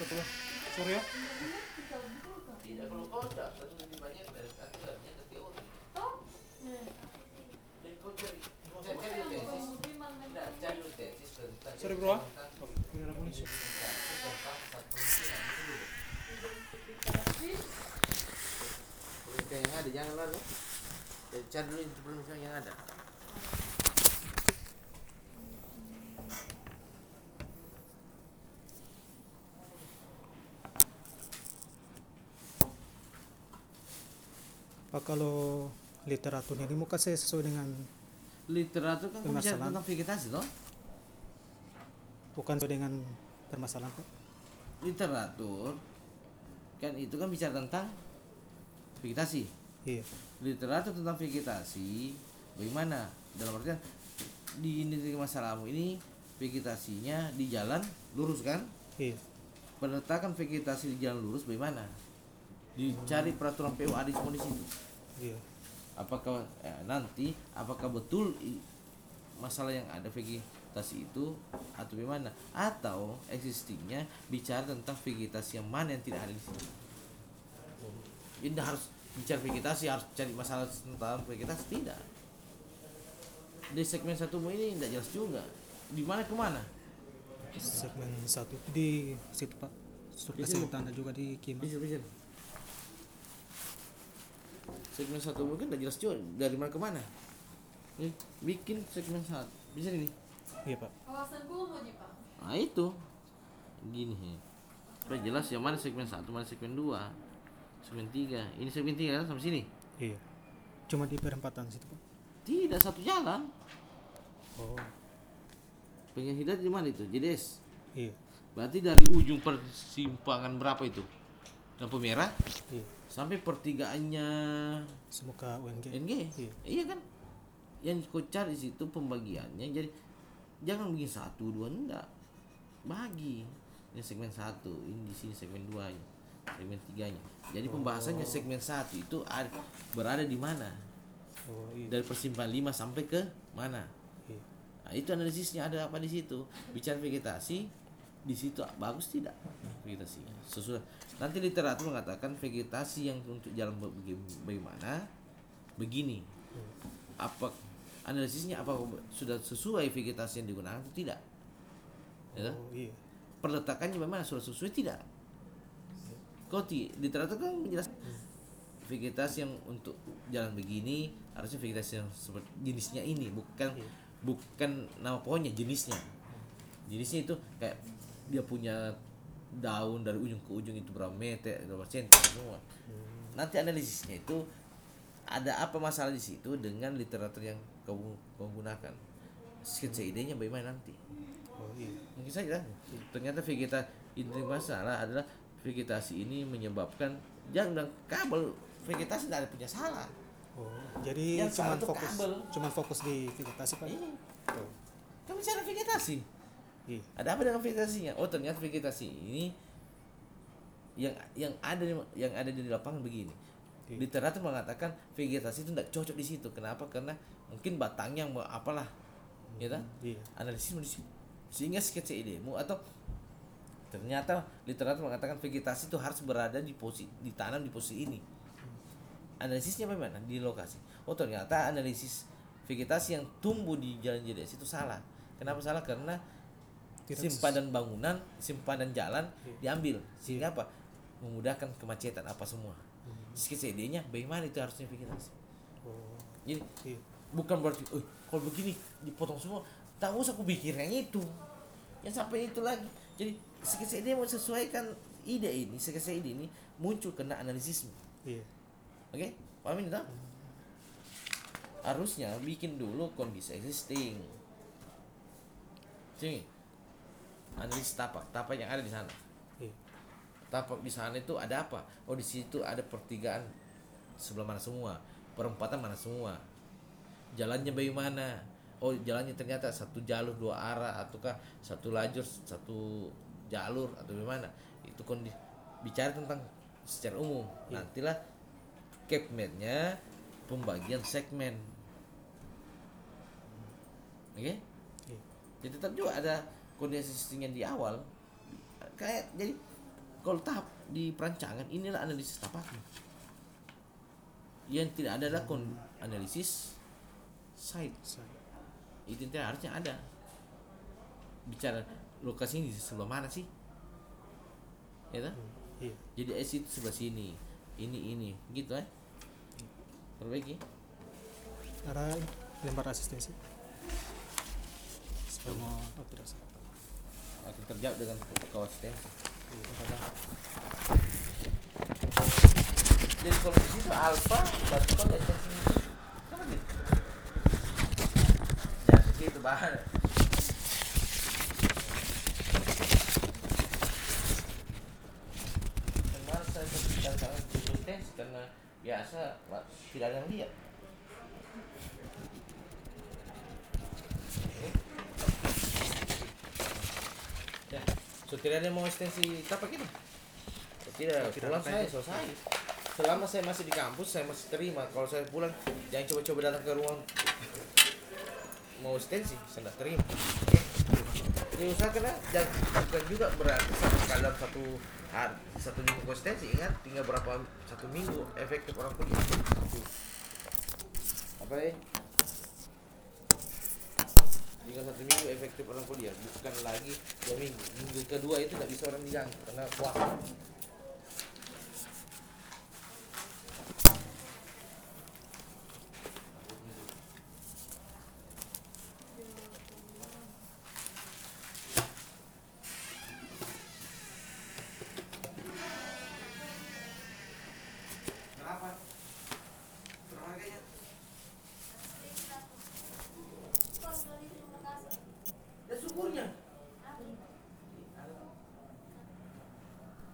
Betul. Sorry ya. Tidak kalau kau tak lebih banyak dari satu dan dari teori. Jadi kau cari cari cari tesis. Tidak cari tesis tentang. Sorry, bro, ah. Pemikiran yang ada jangan lalu. Jadi cari dulu yang ada. Kalau literatur ini muka saya sesuai dengan Literatur kan bicara tentang vegetasi toh. bukan sesuai dengan permasalahan Pak. Literatur kan itu kan bicara tentang vegetasi. Iya. literatur tentang vegetasi bagaimana dalam artian di negeri masalahmu ini vegetasinya di jalan lurus kan Iya. penetakan vegetasi di jalan lurus bagaimana dicari peraturan PUA di semua di situ Iya. apakah eh, nanti apakah betul masalah yang ada vegetasi itu atau bagaimana atau existingnya bicara tentang vegetasi yang mana yang tidak ada di sini ini harus bicara vegetasi harus cari masalah tentang vegetasi tidak di segmen satu ini tidak jelas juga di mana ke mana Segmen satu di situ Pak. Sini. tanda juga di Kimas. bisa bisa segmen satu mungkin tidak jelas juga dari mana ke mana Nih, bikin segmen satu bisa ini Iya Pak. Kawasan Kumo aja Pak. Nah itu gini he. supaya jelas yang mana segmen satu mana segmen dua segmen tiga ini segmen tiga kan sampai sini Iya. Cuma di perempatan situ Pak. tidak satu jalan Oh. pengen hidayat di mana itu JDS Iya. berarti dari ujung persimpangan berapa itu lampu merah Iya. Sampai pertigaannya. Semoga UNG. NG Iya. iya kan? Yang kau cari di situ pembagiannya jadi jangan bikin satu dua enggak. Bagi. Ini segmen satu ini di sini segmen dua segmen tiganya. Jadi pembahasannya segmen satu itu ada, berada di mana? Oh iya. dari persimpangan 5 sampai ke mana? Iya. nah, itu analisisnya ada apa di situ? Bicara vegetasi di situ bagus tidak vegetasinya sesuai. Nanti literatur mengatakan vegetasi yang untuk jalan bagaimana? Begini. Apa analisisnya apa sudah sesuai vegetasi yang digunakan atau tidak? Ya kan? Oh iya. perletakannya bagaimana sudah sesuai tidak? Kau ti literatur kan menjelaskan vegetasi yang untuk jalan begini harusnya vegetasi yang seperti jenisnya ini bukan Iya. bukan nama pohonnya jenisnya. Jenisnya itu kayak dia punya daun dari ujung ke ujung itu berapa meter berapa senti semua. Nanti analisisnya itu ada apa masalah di situ dengan literatur yang kau, kau gunakan. Sketsa idenya bagaimana nanti? Oh iya. mungkin saja. Ternyata vegeta inti masalah adalah vegetasi ini menyebabkan jangan bilang kabel vegetasi tidak ada punya salah. Oh, jadi Yang tuh fokus kabel. cuman fokus di vegetasi Pak. ini Oh. kan bicara vegetasi Iya. ada apa dengan vegetasinya? Oh ternyata vegetasi ini yang yang ada di- yang ada di lapangan begini. Iya. literatur mengatakan vegetasi itu tidak cocok di situ. Kenapa? Karena mungkin batangnya mau apalah ya kan Iya. analisis di situ. Sehingga sketsa idemu atau ternyata literatur mengatakan vegetasi itu harus berada di posisi ditanam di posisi ini. Analisisnya bagaimana? Di lokasi. Oh ternyata analisis vegetasi yang tumbuh di jalan JDS itu salah. Kenapa salah? Karena simpanan bangunan simpanan jalan Iya. diambil. Sehingga apa? Memudahkan kemacetan apa semua. Idenya bagaimana itu harusnya vegetasi Oh. jadi Iya. bukan berarti oh kalau begini dipotong semua. Tak usah aku bikin yang itu. Yang sampai itu lagi. Jadi sketsa ide mau sesuaikan ide ini sketsa ide ini muncul kena analisisme. Iya. oke? Paham ini tak harusnya bikin dulu kondisi existing. Sini analisis tapak tapak yang ada di sana. Iya. tapak di sana itu ada apa? Oh di situ ada pertigaan sebelah mana semua perempatan mana semua. Jalannya bagaimana? Oh jalannya ternyata satu jalur dua arah ataukah satu lajur satu jalur atau bagaimana? Itu kondisi bicara tentang secara umum. Iya. nantilah capman-nya pembagian segmen. Oke? Iya. jadi tetap juga ada kondisi existingnya di awal kayak jadi kalau tahap di perancangan inilah analisis tapaknya yang tidak ada adalah kon analisis site itu yang harusnya ada bicara lokasi ini sebelah mana sih ya toh? Hmm, Iya. jadi S itu sebelah sini ini ini gitu eh perbaiki Ada lempar asistensi. Mau oh, tidak salah. Akan terjawab dengan kawasan jadi kalau di situ alfa berarti ada sini. Kenapa gitu? Ya di situ bahan kemarin saya tes karena biasa tidak ada yang lihat ya so tidak ada yang mau ekstensi tapak itu? Tidak, Tidak pulang apa saya selesai. Selama saya masih di kampus saya masih terima. Kalau saya pulang jangan coba-coba datang ke ruang. Mau ekstensi saya tidak terima. Oke. ya lah jangan bukan juga berarti satu kali dalam satu hari satu minggu konsistensi ingat tinggal berapa satu minggu efektif orang kuliah apa ya tinggal satu minggu efektif orang kuliah bukan lagi dua minggu. Minggu kedua itu nggak bisa orang diganggu karena puasa